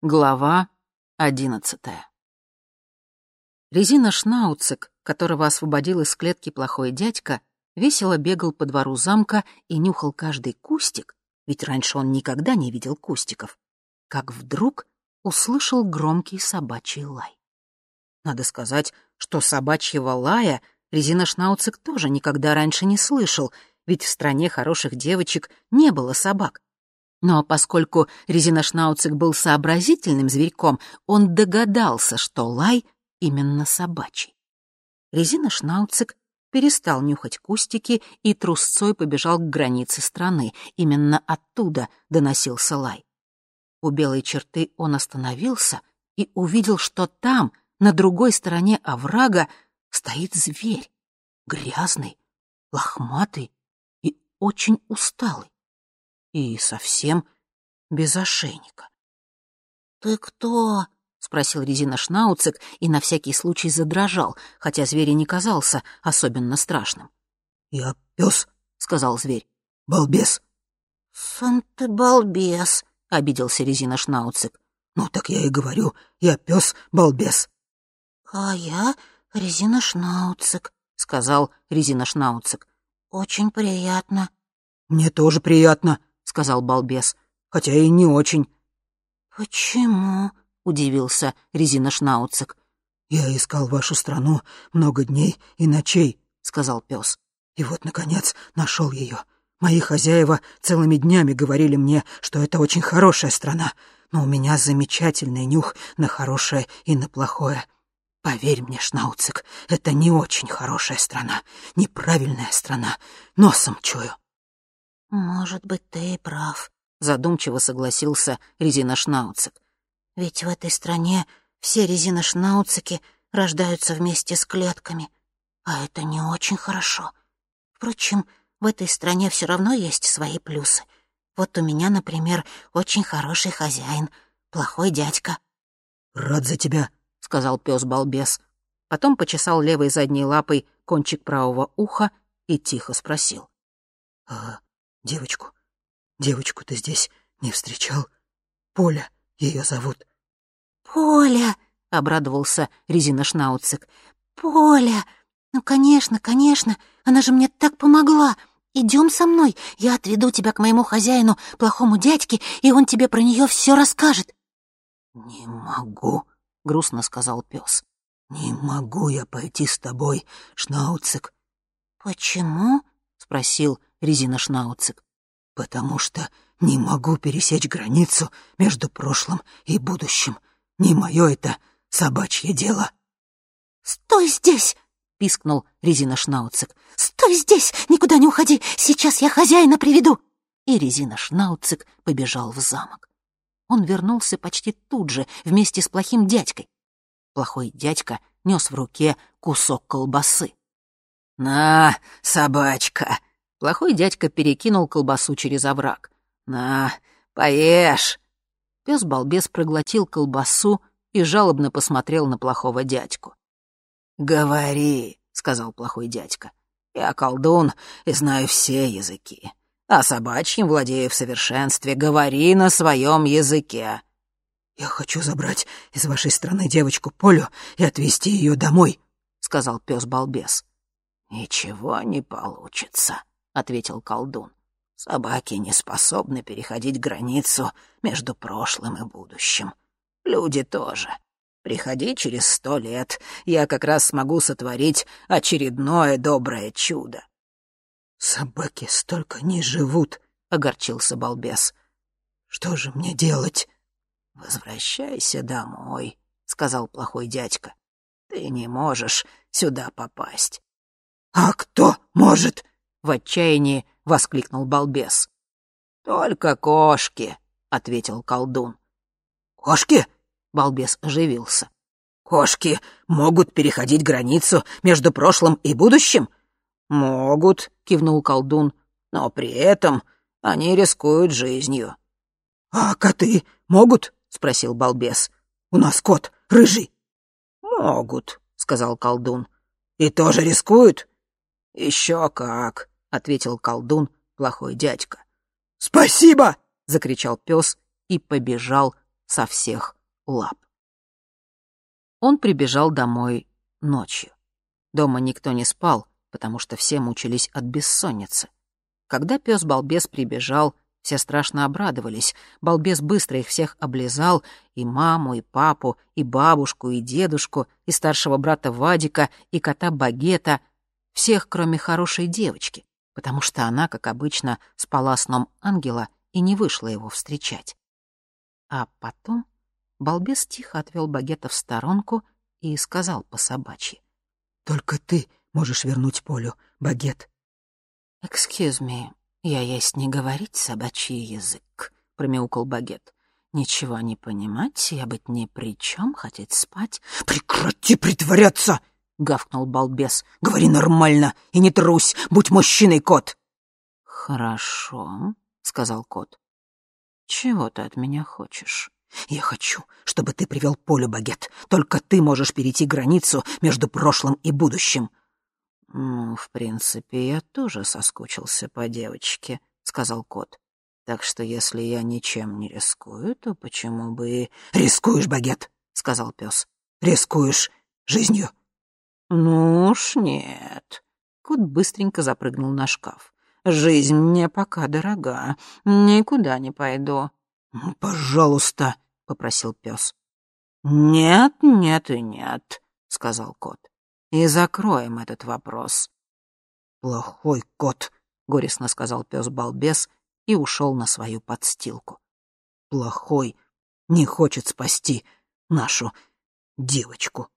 Глава одиннадцатая. Резина Шнауцек, которого освободил из клетки плохой дядька, весело бегал по двору замка и нюхал каждый кустик, ведь раньше он никогда не видел кустиков, как вдруг услышал громкий собачий лай. Надо сказать, что собачьего лая Резина Шнауцек тоже никогда раньше не слышал, ведь в стране хороших девочек не было собак. Но поскольку резиношнауцик был сообразительным зверьком, он догадался, что лай именно собачий. Резиношнауцик перестал нюхать кустики и трусцой побежал к границе страны. Именно оттуда доносился лай. У белой черты он остановился и увидел, что там, на другой стороне оврага, стоит зверь. Грязный, лохматый и очень усталый и совсем без ошейника. «Ты кто?» — спросил Резина Шнауцик и на всякий случай задрожал, хотя зверь и не казался особенно страшным. «Я пес», — сказал зверь. «Балбес». «Сам ты балбес», — обиделся Резина Шнауцик. «Ну так я и говорю, я пес балбес». «А я Резина Шнауцик», — сказал Резина Шнауцик. «Очень приятно». «Мне тоже приятно», сказал балбес. «Хотя и не очень». «Почему?» — удивился Резина Шнауцек. «Я искал вашу страну много дней и ночей», — сказал пес. «И вот, наконец, нашел ее. Мои хозяева целыми днями говорили мне, что это очень хорошая страна, но у меня замечательный нюх на хорошее и на плохое. Поверь мне, Шнауцик, это не очень хорошая страна, неправильная страна, носом чую». «Может быть, ты и прав», — задумчиво согласился резиношнауцик. «Ведь в этой стране все резиношнауцики рождаются вместе с клетками, а это не очень хорошо. Впрочем, в этой стране все равно есть свои плюсы. Вот у меня, например, очень хороший хозяин, плохой дядька». «Рад за тебя», — сказал пес балбес Потом почесал левой задней лапой кончик правого уха и тихо спросил. «А Девочку, девочку ты здесь не встречал? Поля ее зовут. Поля, обрадовался Резина Шнауцик. Поля, ну, конечно, конечно, она же мне так помогла. Идем со мной, я отведу тебя к моему хозяину, плохому дядьке, и он тебе про нее все расскажет. Не могу, грустно сказал пес. Не могу я пойти с тобой, Шнауцик. Почему? спросил Резина Шнауцик. «Потому что не могу пересечь границу между прошлым и будущим. Не мое это собачье дело». «Стой здесь!» — пискнул Резина Шнауцик. «Стой здесь! Никуда не уходи! Сейчас я хозяина приведу!» И Резина Шнауцик побежал в замок. Он вернулся почти тут же вместе с плохим дядькой. Плохой дядька нес в руке кусок колбасы. «На, собачка!» Плохой дядька перекинул колбасу через овраг. «На, поешь!» Пес-балбес проглотил колбасу и жалобно посмотрел на плохого дядьку. «Говори», — сказал плохой дядька. «Я колдун и знаю все языки. А собачьим владею в совершенстве. Говори на своем языке». «Я хочу забрать из вашей страны девочку Полю и отвезти ее домой», — сказал пес-балбес. «Ничего не получится», ответил колдун. Собаки не способны переходить границу между прошлым и будущим. Люди тоже. Приходи через сто лет, я как раз смогу сотворить очередное доброе чудо. Собаки столько не живут, огорчился балбес. Что же мне делать? Возвращайся домой, сказал плохой дядька. Ты не можешь сюда попасть. А кто может? — в отчаянии воскликнул балбес. «Только кошки», — ответил колдун. «Кошки?» — балбес оживился. «Кошки могут переходить границу между прошлым и будущим?» «Могут», — кивнул колдун, — «но при этом они рискуют жизнью». «А коты могут?» — спросил балбес. «У нас кот рыжий». «Могут», — сказал колдун. «И тоже рискуют?» «Еще как», — ответил колдун, плохой дядька. «Спасибо!» — закричал пес и побежал со всех лап. Он прибежал домой ночью. Дома никто не спал, потому что все мучились от бессонницы. Когда пес-балбес прибежал, все страшно обрадовались. Балбес быстро их всех облизал, и маму, и папу, и бабушку, и дедушку, и старшего брата Вадика, и кота Багета, всех, кроме хорошей девочки, потому что она, как обычно, спала сном ангела и не вышла его встречать. А потом Балбес тихо отвел Багета в сторонку и сказал по собачьи. «Только ты можешь вернуть Полю, Багет». «Excuse me, я есть не говорить собачий язык», — промяукал Багет. «Ничего не понимать, я быть ни при чем, хотеть спать». «Прекрати притворяться!» — гавкнул балбес. «Говори нормально и не трусь, будь мужчиной, кот!» «Хорошо», — сказал кот. «Чего ты от меня хочешь?» «Я хочу, чтобы ты привел Полю, Багет. Только ты можешь перейти границу между прошлым и будущим». «Ну, в принципе, я тоже соскучился по девочке», — сказал кот. «Так что если я ничем не рискую, то почему бы...» «Рискуешь, Багет», — сказал пес. «Рискуешь жизнью». «Ну уж нет». Кот быстренько запрыгнул на шкаф. «Жизнь мне пока дорога. Никуда не пойду». «Ну, «Пожалуйста», — попросил пес. «Нет, нет и нет», — сказал кот. «И закроем этот вопрос». «Плохой кот», — горестно сказал пес-балбес и ушел на свою подстилку. «Плохой, не хочет спасти нашу девочку».